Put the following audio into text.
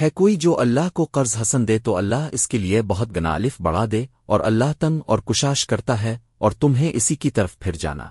ہے کوئی جو اللہ کو قرض حسن دے تو اللہ اس کے لیے بہت گنالف بڑھا دے اور اللہ تنگ اور کشاش کرتا ہے اور تمہیں اسی کی طرف پھر جانا۔